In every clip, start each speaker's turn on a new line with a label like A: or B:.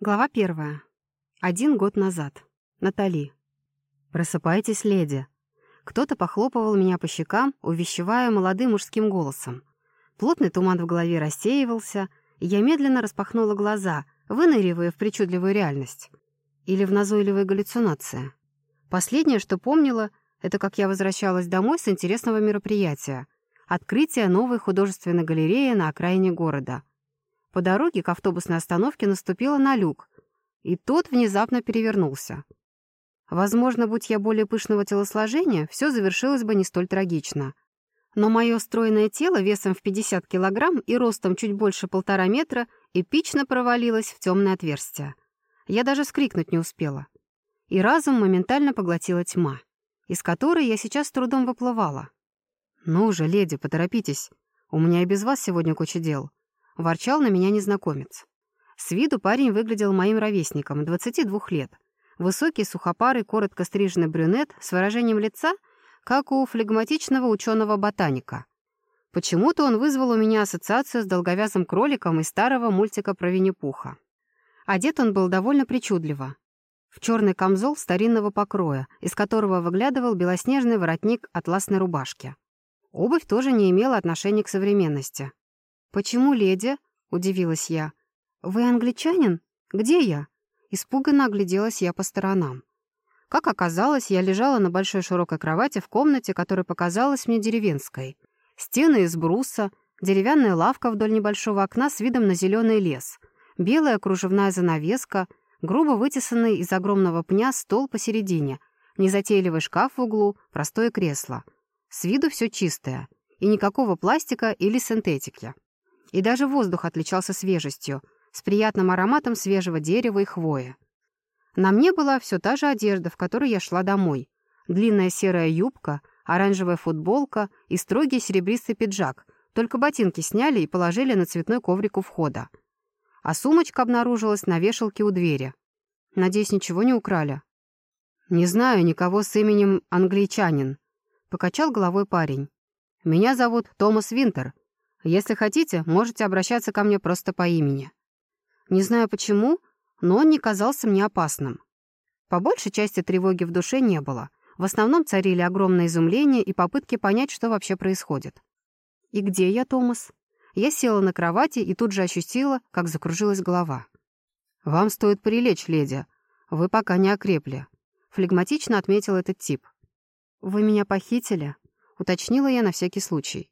A: Глава первая. Один год назад. Натали. «Просыпайтесь, леди». Кто-то похлопывал меня по щекам, увещевая молодым мужским голосом. Плотный туман в голове рассеивался, и я медленно распахнула глаза, выныривая в причудливую реальность. Или в назойливые галлюцинации. Последнее, что помнила, это как я возвращалась домой с интересного мероприятия — открытие новой художественной галереи на окраине города — по дороге к автобусной остановке наступила на люк, и тот внезапно перевернулся. Возможно, будь я более пышного телосложения, все завершилось бы не столь трагично. Но мое стройное тело весом в 50 килограмм и ростом чуть больше полтора метра эпично провалилось в темное отверстие. Я даже скрикнуть не успела. И разум моментально поглотила тьма, из которой я сейчас с трудом выплывала. «Ну же, леди, поторопитесь. У меня и без вас сегодня куча дел. Ворчал на меня незнакомец. С виду парень выглядел моим ровесником, 22 лет. Высокий, сухопарый, коротко стриженный брюнет с выражением лица, как у флегматичного ученого-ботаника. Почему-то он вызвал у меня ассоциацию с долговязым кроликом из старого мультика про Винни-Пуха. Одет он был довольно причудливо. В черный камзол старинного покроя, из которого выглядывал белоснежный воротник атласной рубашки. Обувь тоже не имела отношения к современности. «Почему леди?» — удивилась я. «Вы англичанин? Где я?» Испуганно огляделась я по сторонам. Как оказалось, я лежала на большой широкой кровати в комнате, которая показалась мне деревенской. Стены из бруса, деревянная лавка вдоль небольшого окна с видом на зеленый лес, белая кружевная занавеска, грубо вытесанный из огромного пня стол посередине, незатейливый шкаф в углу, простое кресло. С виду все чистое, и никакого пластика или синтетики. И даже воздух отличался свежестью, с приятным ароматом свежего дерева и хвои. На мне была все та же одежда, в которой я шла домой. Длинная серая юбка, оранжевая футболка и строгий серебристый пиджак, только ботинки сняли и положили на цветной коврик у входа. А сумочка обнаружилась на вешалке у двери. Надеюсь, ничего не украли? «Не знаю никого с именем англичанин», — покачал головой парень. «Меня зовут Томас Винтер, если хотите, можете обращаться ко мне просто по имени. Не знаю почему, но он не казался мне опасным. По большей части тревоги в душе не было. В основном царили огромное изумление и попытки понять, что вообще происходит. «И где я, Томас?» Я села на кровати и тут же ощутила, как закружилась голова. «Вам стоит прилечь, леди. Вы пока не окрепли», — флегматично отметил этот тип. «Вы меня похитили?» — уточнила я на всякий случай.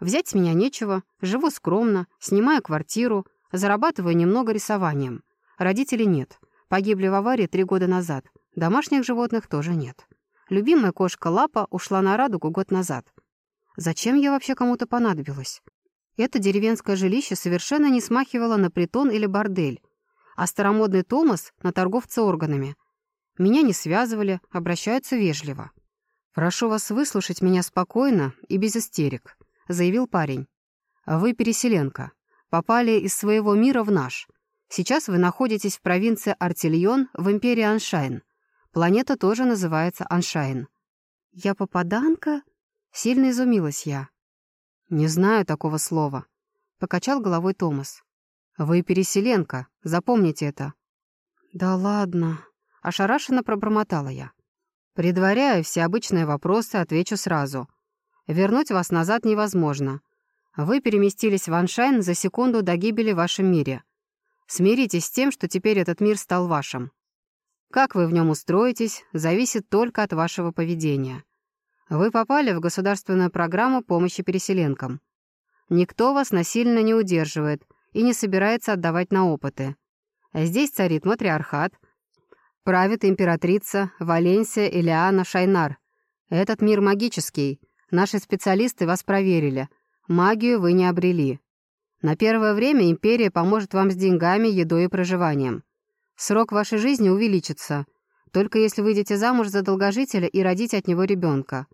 A: Взять с меня нечего, живу скромно, снимаю квартиру, зарабатываю немного рисованием. Родителей нет. Погибли в аварии три года назад. Домашних животных тоже нет. Любимая кошка Лапа ушла на радугу год назад. Зачем я вообще кому-то понадобилась? Это деревенское жилище совершенно не смахивало на притон или бордель, а старомодный Томас — на торговца органами. Меня не связывали, обращаются вежливо. Прошу вас выслушать меня спокойно и без истерик заявил парень. «Вы переселенка. Попали из своего мира в наш. Сейчас вы находитесь в провинции Артильон в империи Аншайн. Планета тоже называется Аншайн». «Я попаданка?» — сильно изумилась я. «Не знаю такого слова», — покачал головой Томас. «Вы переселенка, запомните это». «Да ладно», — ошарашенно пробормотала я. Предваряя все обычные вопросы, отвечу сразу. Вернуть вас назад невозможно. Вы переместились в Аншайн за секунду до гибели в вашем мире. Смиритесь с тем, что теперь этот мир стал вашим. Как вы в нем устроитесь, зависит только от вашего поведения. Вы попали в государственную программу помощи переселенкам. Никто вас насильно не удерживает и не собирается отдавать на опыты. Здесь царит матриархат, правит императрица Валенсия Илиана Шайнар. Этот мир магический, Наши специалисты вас проверили. Магию вы не обрели. На первое время империя поможет вам с деньгами, едой и проживанием. Срок вашей жизни увеличится, только если выйдете замуж за долгожителя и родите от него ребенка.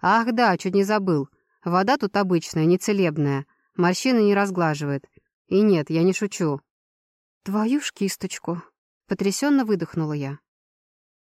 A: Ах да, чуть не забыл. Вода тут обычная, нецелебная. Морщины не разглаживает. И нет, я не шучу. Твою ж кисточку. Потрясенно выдохнула я.